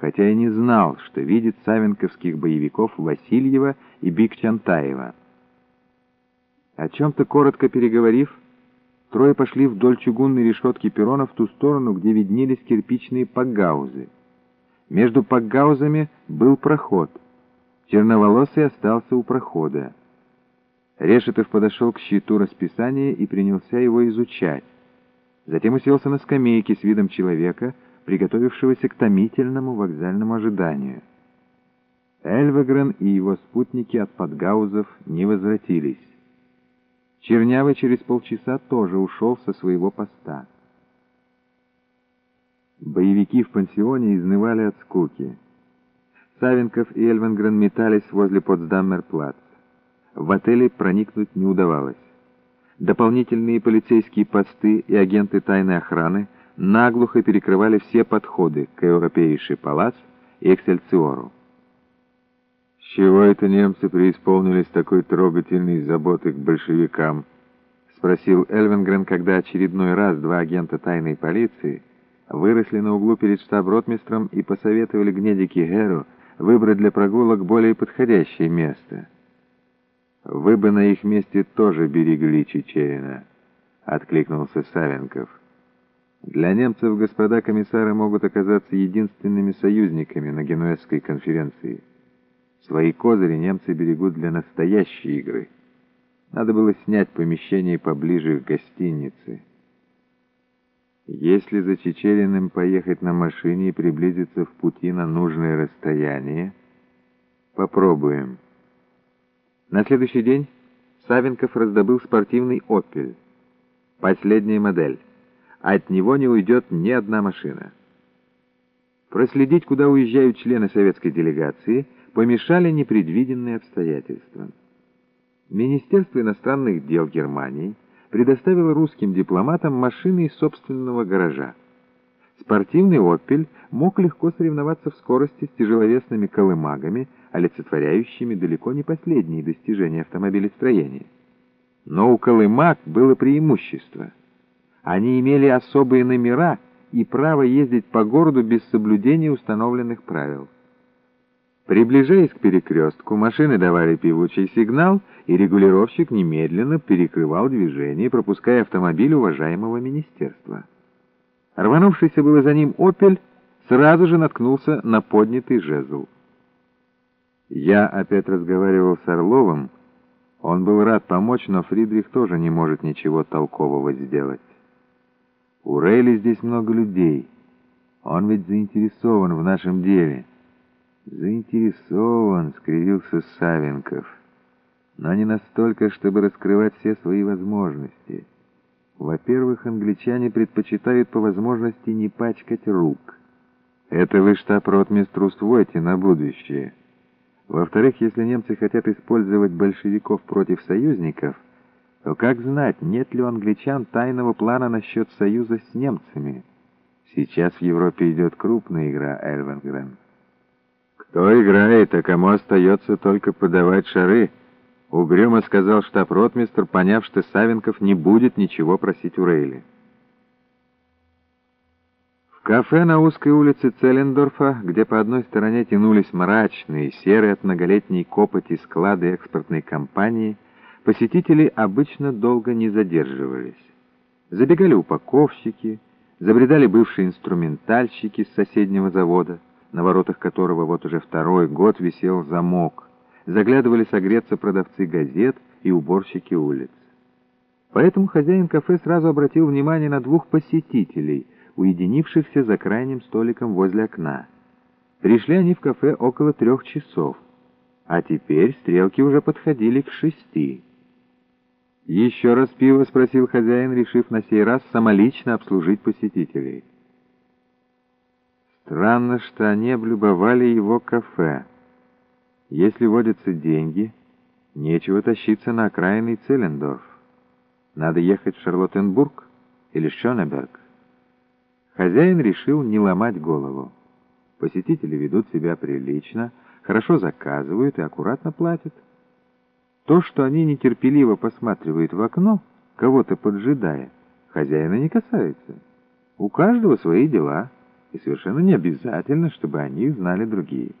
хотя и не знал, что видит савенковских боевиков Васильева и Бикчантаева. О чем-то коротко переговорив, трое пошли вдоль чугунной решетки перрона в ту сторону, где виднелись кирпичные пакгаузы. Между пакгаузами был проход. Черноволосый остался у прохода. Решетов подошел к щиту расписания и принялся его изучать. Затем уселся на скамейке с видом человека, приготовившегося к томительному вокзальному ожиданию. Эльвегрен и его спутники от подгаузов не возвратились. Чернявый через полчаса тоже ушел со своего поста. Боевики в пансионе изнывали от скуки. Савенков и Эльвенгрен метались возле Потсдаммерплац. В отеле проникнуть не удавалось. Дополнительные полицейские посты и агенты тайной охраны наглухо перекрывали все подходы к Европейший палац и Эксельциору. С чего это немцы преисполнились такой трогательной заботы к большевикам? Спросил Эльвенгрен, когда очередной раз два агента тайной полиции выросли на углу перед штаб-ротмистром и посоветовали Гнедике Геру выбрать для прогулок более подходящее место. «Вы бы на их месте тоже берегли Чечерина», — откликнулся Савенков. «Для немцев господа комиссары могут оказаться единственными союзниками на Генуэзской конференции». Свои козыри немцы берегут для настоящей игры. Надо было снять помещение поближе к гостинице. Если за Чечериным поехать на машине и приблизиться в пути на нужное расстояние, попробуем. На следующий день Савенков раздобыл спортивный «Опель». Последняя модель. От него не уйдет ни одна машина. Проследить, куда уезжают члены советской делегации – помешали непредвиденные обстоятельства. Министерство иностранных дел Германии предоставило русским дипломатам машины из собственного гаража. Спортивный «Опель» мог легко соревноваться в скорости с тяжеловесными колымагами, олицетворяющими далеко не последние достижения автомобилестроения. Но у колымаг было преимущество. Они имели особые номера и право ездить по городу без соблюдения установленных правил. Приближаясь к перекрестку, машины давали певучий сигнал, и регулировщик немедленно перекрывал движение, пропуская автомобиль уважаемого министерства. Рванувшийся было за ним «Опель» сразу же наткнулся на поднятый жезл. Я опять разговаривал с Орловым. Он был рад помочь, но Фридрих тоже не может ничего толкового сделать. У Рейли здесь много людей. Он ведь заинтересован в нашем деле. «Заинтересован», — скривился Савенков, «но не настолько, чтобы раскрывать все свои возможности. Во-первых, англичане предпочитают по возможности не пачкать рук. Это вы штаб-ротмистр усвойте на будущее. Во-вторых, если немцы хотят использовать большевиков против союзников, то как знать, нет ли у англичан тайного плана насчет союза с немцами? Сейчас в Европе идет крупная игра, Эльвенгрен». «Кто играет, а кому остается только подавать шары?» Угрюмо сказал штаб-ротмистр, поняв, что Савенков не будет ничего просить у Рейли. В кафе на узкой улице Целлендорфа, где по одной стороне тянулись мрачные, серые от многолетней копоти склады экспортной компании, посетители обычно долго не задерживались. Забегали упаковщики, забредали бывшие инструментальщики с соседнего завода, на воротах которого вот уже второй год висел замок. Заглядывали согреться продавцы газет и уборщики улиц. Поэтому хозяин кафе сразу обратил внимание на двух посетителей, уединившихся за крайним столиком возле окна. Пришли они в кафе около трех часов, а теперь стрелки уже подходили к шести. «Еще раз пиво?» — спросил хозяин, решив на сей раз самолично обслужить посетителей. Странно, что они облюбовали его кафе. Если водятся деньги, нечего тащиться на окраинный Целлендорф. Надо ехать в Шарлоттенбург или Шонеберг. Хозяин решил не ломать голову. Посетители ведут себя прилично, хорошо заказывают и аккуратно платят. То, что они нетерпеливо посматривают в окно, кого-то поджидая, хозяина не касается. У каждого свои дела — и совершенно не обязательно, чтобы они знали другие.